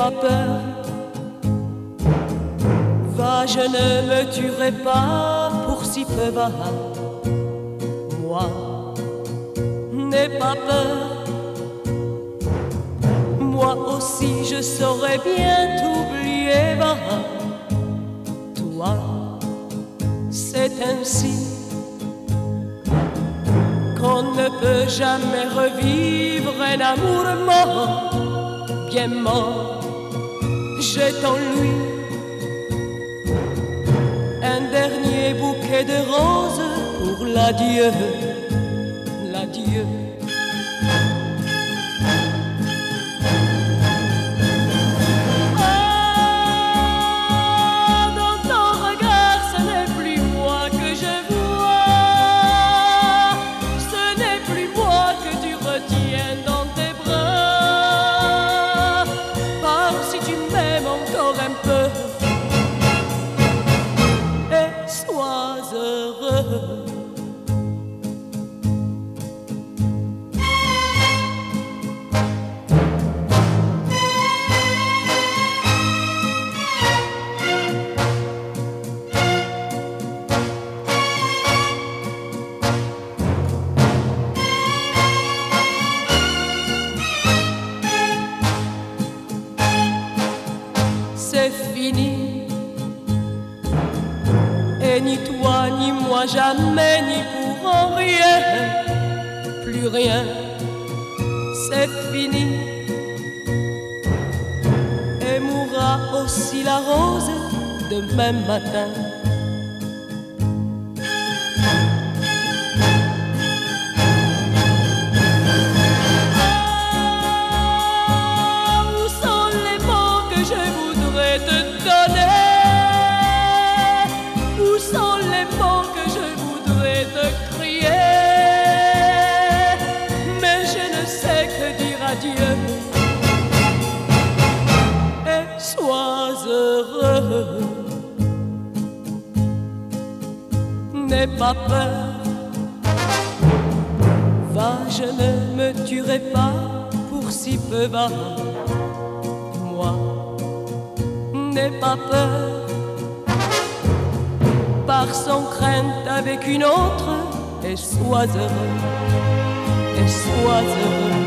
pas peur. Va, je ne me tuerai pas pour si peu va. Moi, n'aie pas peur. Moi aussi, je saurais bien t'oublier, va. Toi, c'est ainsi qu'on ne peut jamais revivre un amour mort, bien mort. Jette en lui un dernier bouquet de roses pour l'adieu, l'adieu. Ah, dans ton regard, ce n'est plus moi que je vois. Ce n'est plus moi que tu retiens dans tes bras. Un peu et sois heureux. C'est fini. Et ni toi ni moi jamais n'y pourrons rien, plus rien, c'est fini. Et mourra aussi la rose demain matin. Sont les mots que je voudrais te crier Mais je ne sais que dire adieu Et sois heureux N'aie pas peur Va, je ne me tuerai pas pour si peu va. Moi, n'aie pas peur. Sans crainte avec une autre, et sois heureux, et sois heureux.